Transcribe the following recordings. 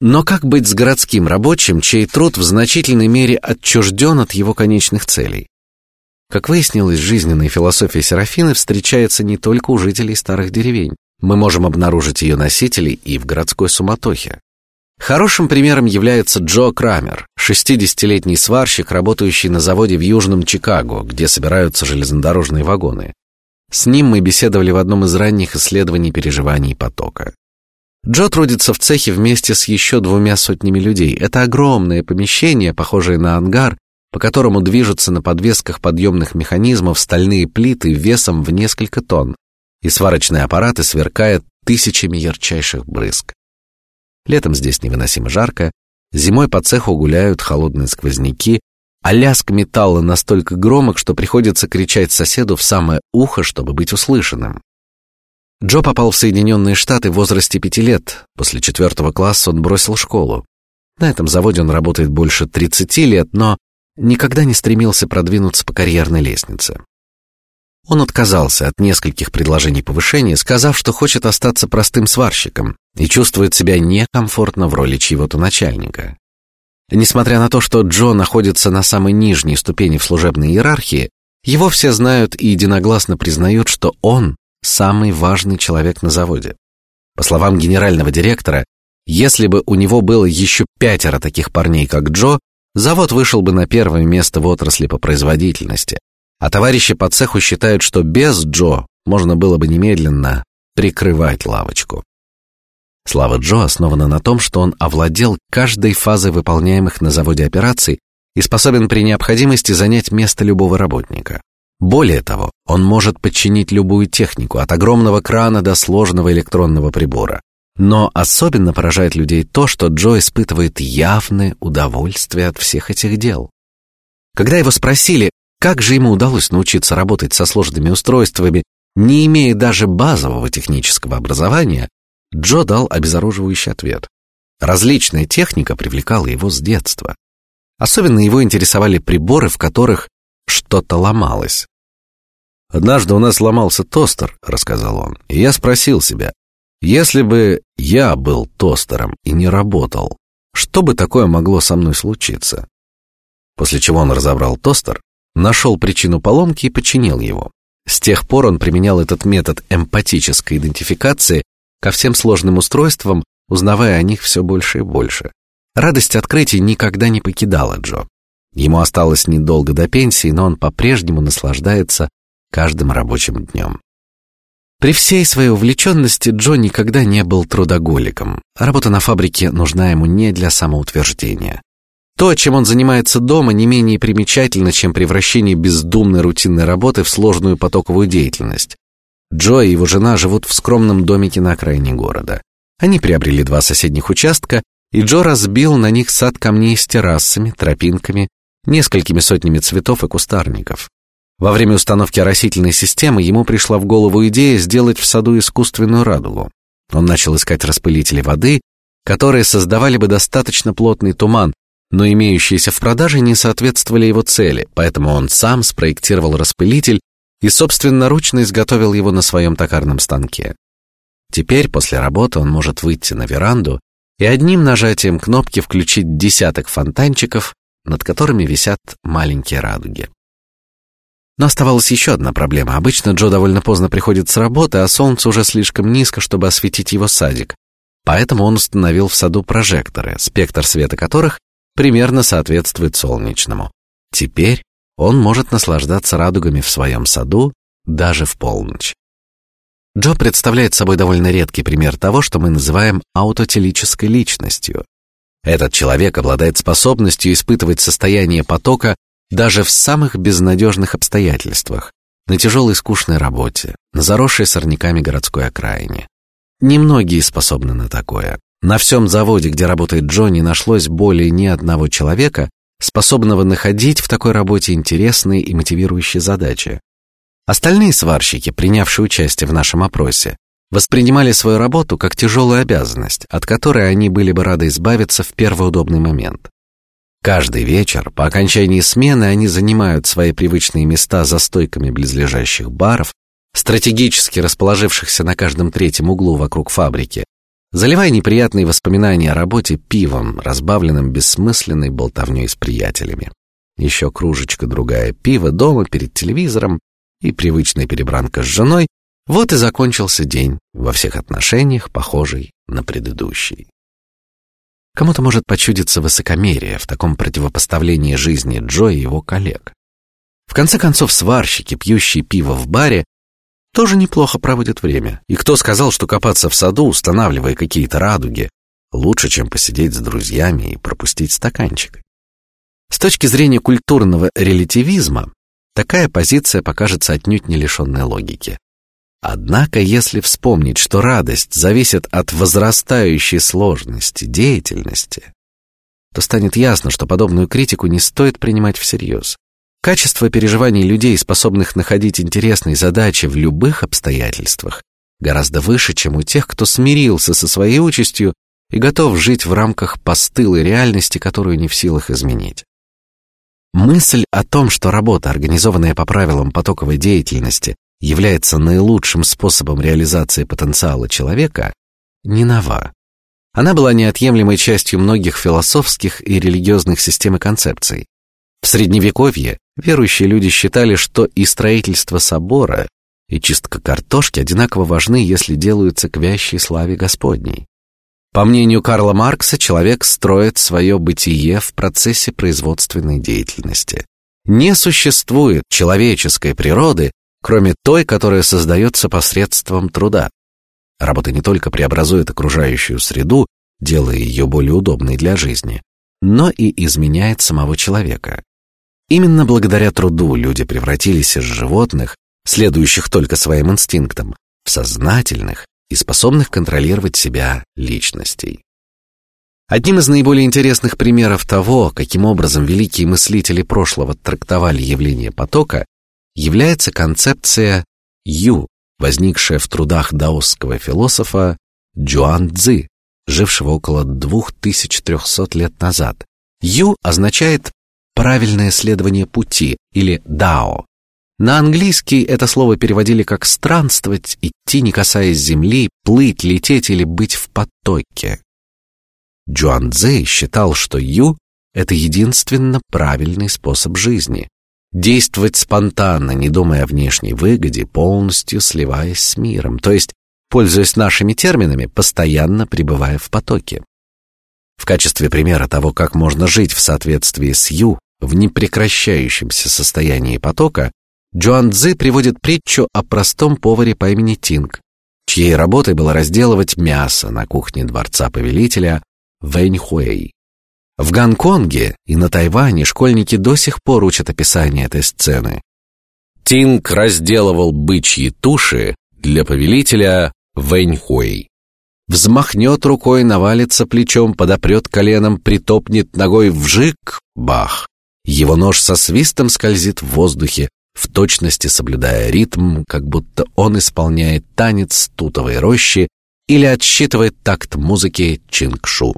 Но как быть с городским рабочим, чей труд в значительной мере отчужден от его конечных целей? Как выяснилось, жизненная философия Серафины встречается не только у жителей старых деревень. Мы можем обнаружить ее носителей и в городской суматохе. Хорошим примером является Джо Крамер, 60-летний сварщик, работающий на заводе в Южном Чикаго, где собираются железнодорожные вагоны. С ним мы беседовали в одном из ранних исследований переживаний потока. Джо трудится в цехе вместе с еще двумя сотнями людей. Это огромное помещение, похожее на ангар, по которому движутся на подвесках подъемных механизмов стальные плиты весом в несколько тонн, и сварочные аппараты сверкают тысячами ярчайших брызг. Летом здесь невыносимо жарко, зимой по цеху гуляют холодные сквозняки, а лязг металла настолько громок, что приходится кричать соседу в самое ухо, чтобы быть услышанным. Джо попал в Соединенные Штаты в возрасте пяти лет. После четвертого класса он бросил школу. На этом заводе он работает больше тридцати лет, но никогда не стремился продвинуться по карьерной лестнице. Он отказался от нескольких предложений повышения, сказав, что хочет остаться простым сварщиком и чувствует себя некомфортно в роли чьего-то начальника. Несмотря на то, что Джо находится на самой нижней ступени в служебной иерархии, его все знают и единогласно признают, что он самый важный человек на заводе. По словам генерального директора, если бы у него было еще пятеро таких парней, как Джо, завод вышел бы на первое место в отрасли по производительности. А товарищи по цеху считают, что без Джо можно было бы немедленно прикрывать лавочку. Слава Джо основана на том, что он овладел каждой фазой выполняемых на заводе операций и способен при необходимости занять место любого работника. Более того, он может подчинить любую технику, от огромного крана до сложного электронного прибора. Но особенно поражает людей то, что Джо испытывает явное удовольствие от всех этих дел. Когда его спросили, как же ему удалось научиться работать со сложными устройствами, не имея даже базового технического образования, Джо дал обезоруживающий ответ. Различная техника привлекала его с детства. Особенно его интересовали приборы, в которых что-то ломалось. Однажды у нас сломался тостер, рассказал он, и я спросил себя, если бы я был тостером и не работал, что бы такое могло со мной случиться? После чего он разобрал тостер, нашел причину поломки и починил его. С тех пор он применял этот метод эмпатической идентификации ко всем сложным устройствам, узнавая о них все больше и больше. Радость открытий никогда не покидала Джо. Ему осталось недолго до пенсии, но он по-прежнему наслаждается каждым рабочим днем. При всей своей увлеченности Джо никогда не был трудоголиком. Работа на фабрике нужна ему не для самоутверждения. То, чем он занимается дома, не менее примечательно, чем превращение бездумной рутинной работы в сложную потоковую деятельность. Джо и его жена живут в скромном домике на окраине города. Они приобрели два соседних участка, и Джо разбил на них сад камней с террасами, тропинками, несколькими сотнями цветов и кустарников. Во время установки оросительной системы ему пришла в голову идея сделать в саду искусственную радугу. Он начал искать распылители воды, которые создавали бы достаточно плотный туман, но имеющиеся в продаже не соответствовали его цели, поэтому он сам спроектировал распылитель и собственноручно изготовил его на своем токарном станке. Теперь после работы он может выйти на веранду и одним нажатием кнопки включить десяток фонтанчиков, над которыми висят маленькие радуги. Но оставалась еще одна проблема. Обычно Джо довольно поздно приходит с работы, а солнце уже слишком низко, чтобы осветить его садик. Поэтому он установил в саду прожекторы, спектр света которых примерно соответствует солнечному. Теперь он может наслаждаться радугами в своем саду даже в полночь. Джо представляет собой довольно редкий пример того, что мы называем аутотелической личностью. Этот человек обладает способностью испытывать состояние потока даже в самых безнадежных обстоятельствах, на тяжелой скучной работе, на заросшей сорняками городской окраине. Немногие способны на такое. На всем заводе, где работает Джо, не нашлось более ни одного человека, способного находить в такой работе интересные и мотивирующие задачи. Остальные сварщики, принявшие участие в нашем опросе, воспринимали свою работу как тяжелую обязанность, от которой они были бы рады избавиться в первый удобный момент. Каждый вечер по окончании смены они занимают свои привычные места за стойками близлежащих баров, стратегически расположившихся на каждом третьем углу вокруг фабрики, заливая неприятные воспоминания о работе пивом, разбавленным бессмысленной болтовней с приятелями. Еще кружечка другая пива дома перед телевизором и привычная перебранка с женой. Вот и закончился день во всех отношениях похожий на предыдущий. Кому-то может почудиться высокомерие в таком противопоставлении жизни Джо и его коллег. В конце концов, сварщики, пьющие пиво в баре, тоже неплохо проводят время. И кто сказал, что копаться в саду, устанавливая какие-то радуги, лучше, чем посидеть с друзьями и пропустить стаканчик? С точки зрения культурного релятивизма, такая позиция покажется отнюдь не лишенной логики. Однако, если вспомнить, что радость зависит от возрастающей сложности деятельности, то станет ясно, что подобную критику не стоит принимать всерьез. Качество переживаний людей, способных находить интересные задачи в любых обстоятельствах, гораздо выше, чем у тех, кто смирился со своей участью и готов жить в рамках постылой реальности, которую не в силах изменить. Мысль о том, что работа, организованная по правилам потоковой деятельности, является наилучшим способом реализации потенциала человека, не нова. Она была неотъемлемой частью многих философских и религиозных систем и концепций. В средневековье верующие люди считали, что и строительство собора, и чистка картошки одинаково важны, если делаются к вящей славе Господней. По мнению Карла Маркса, человек строит свое бытие в процессе производственной деятельности. Не существует человеческой природы, кроме той, которая создается посредством труда. Работа не только преобразует окружающую среду, делая ее более удобной для жизни, но и изменяет самого человека. Именно благодаря труду люди превратились из животных, следующих только своим инстинктам, в сознательных и способных контролировать себя личностей. Одним из наиболее интересных примеров того, каким образом великие мыслители прошлого трактовали явление потока, является концепция Ю, возникшая в трудах даосского философа Джуан Цзы, жившего около 2300 лет назад. Ю означает правильное следование пути или дао. На английский это слово переводили как странствовать, идти не касаясь земли, плыть, лететь или быть в потоке. Джуан Цзы считал, что Ю это единственно правильный способ жизни, действовать спонтанно, не думая о внешней выгоде, полностью сливаясь с миром, то есть, пользуясь нашими терминами, постоянно пребывая в потоке. В качестве примера того, как можно жить в соответствии с Ю в непрекращающемся состоянии потока, Джоан Цзы приводит притчу о простом поваре по имени Тинг, чьей работой было разделывать мясо на кухне дворца повелителя Вэньхуэй. В Гонконге и на Тайване школьники до сих пор учат описание этой сцены. Тинг разделывал бычьи туши для повелителя Вэньхуэй. Взмахнет рукой, навалится плечом, подопрет коленом, притопнет ногой вжик, бах. Его нож со свистом скользит в воздухе, в точности соблюдая ритм, как будто он исполняет танец тутовой рощи или отсчитывает такт музыки чингшу.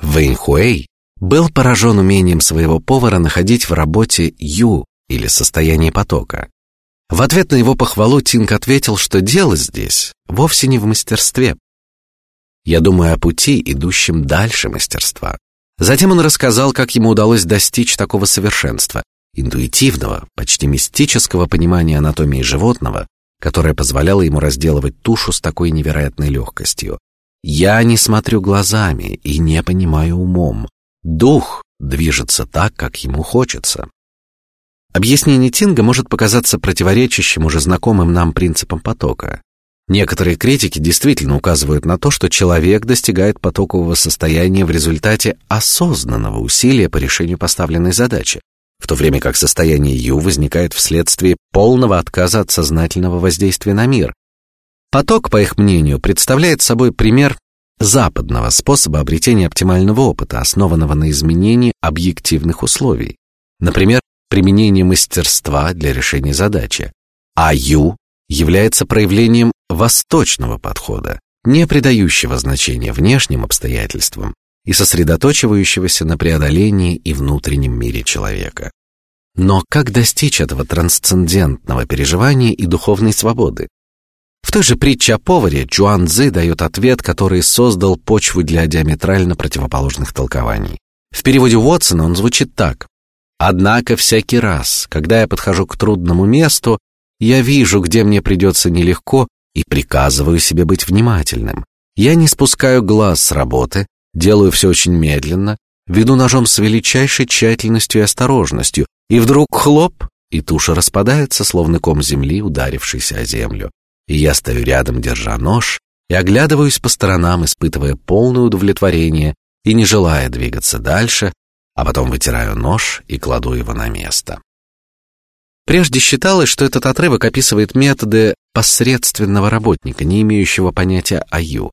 Вэньхуэй был поражен умением своего повара находить в работе ю или состояние потока. В ответ на его похвалу Тинг ответил, что дело здесь вовсе не в мастерстве. Я думаю о пути, идущем дальше мастерства. Затем он рассказал, как ему удалось достичь такого совершенства, интуитивного, почти мистического понимания анатомии животного, которое позволяло ему разделывать тушу с такой невероятной легкостью, я не смотрю глазами и не понимаю умом. Дух движется так, как ему хочется. Объяснение Тинга может показаться противоречащим уже знакомым нам принципам потока. Некоторые критики действительно указывают на то, что человек достигает потокового состояния в результате осознанного усилия по решению поставленной задачи, в то время как состояние Ю возникает вследствие полного отказа от сознательного воздействия на мир, Поток, по их мнению, представляет собой пример западного способа обретения оптимального опыта, основанного на изменении объективных условий, например, применение мастерства для решения задачи. А Ю является проявлением восточного подхода, не придающего значения внешним обстоятельствам и сосредоточивающегося на преодолении и внутреннем мире человека. Но как достичь этого трансцендентного переживания и духовной свободы? В той же притче о поваре Чуан Цзы дает ответ, который создал почву для диаметрально противоположных толкований. В переводе Уотсона он звучит так: Однако всякий раз, когда я подхожу к трудному месту, я вижу, где мне придется нелегко, и приказываю себе быть внимательным. Я не спускаю глаз с работы, делаю все очень медленно, веду ножом с величайшей тщательностью и осторожностью, и вдруг хлоп, и туша распадается, словно ком земли, ударившийся о землю. Я стою рядом, держа нож, и оглядываюсь по сторонам, испытывая полное удовлетворение и не желая двигаться дальше, а потом вытираю нож и кладу его на место. Прежде считалось, что этот отрывок описывает методы посредственного работника, не имеющего понятия о ю.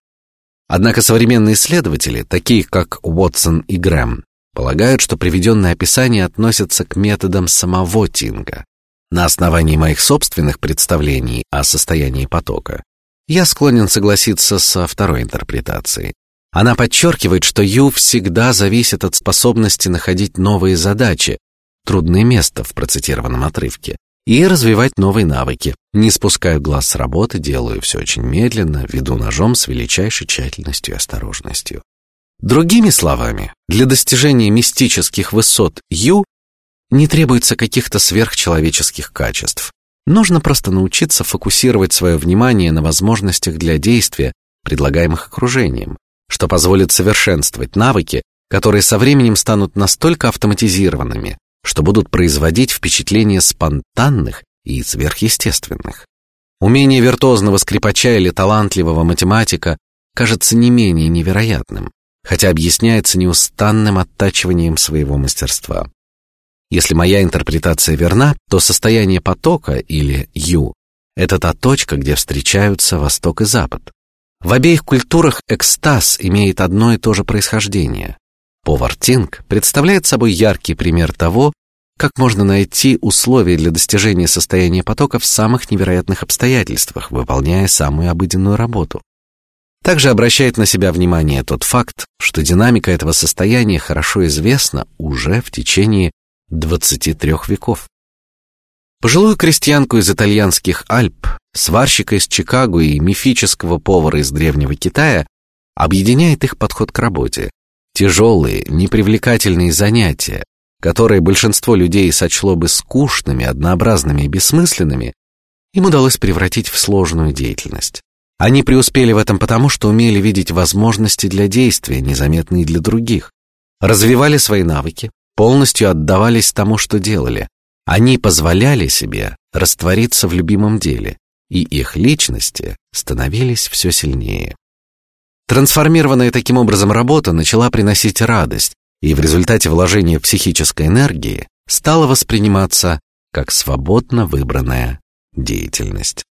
Однако современные исследователи, такие как Уотсон и Грэм, полагают, что приведенные описания относятся к методам самого Тинга. На основании моих собственных представлений о состоянии потока я склонен согласиться со второй интерпретацией. Она подчеркивает, что Ю всегда зависит от способности находить новые задачи, трудное место в процитированном отрывке, и развивать новые навыки. Не спускаю глаз с работы, делаю все очень медленно, веду ножом с величайшей тщательностью и осторожностью. Другими словами, для достижения мистических высот Ю не требуется каких-то сверхчеловеческих качеств. Нужно просто научиться фокусировать свое внимание на возможностях для действия, предлагаемых окружением, что позволит совершенствовать навыки, которые со временем станут настолько автоматизированными, что будут производить впечатление спонтанных и сверхъестественных. Умение виртуозного скрипача или талантливого математика кажется не менее невероятным, хотя объясняется неустанным оттачиванием своего мастерства. Если моя интерпретация верна, то состояние потока или ю – это та точка, где встречаются Восток и Запад. В обеих культурах экстаз имеет одно и то же происхождение. Повар Тинг представляет собой яркий пример того, как можно найти условия для достижения состояния потока в самых невероятных обстоятельствах, выполняя самую обыденную работу. Также обращает на себя внимание тот факт, что динамика этого состояния хорошо известна уже в течение 23 веков. Пожилую крестьянку из итальянских Альп, сварщика из Чикаго и мифического повара из древнего Китая объединяет их подход к работе, Тяжелые, непривлекательные занятия, которые большинство людей сочло бы скучными, однообразными и бессмысленными, им удалось превратить в сложную деятельность. Они преуспели в этом потому, что умели видеть возможности для действия, незаметные для других, развивали свои навыки, полностью отдавались тому, что делали. Они позволяли себе раствориться в любимом деле, и их личности становились все сильнее. Трансформированная таким образом работа начала приносить радость, и в результате вложения психической энергии стала восприниматься как свободно выбранная деятельность.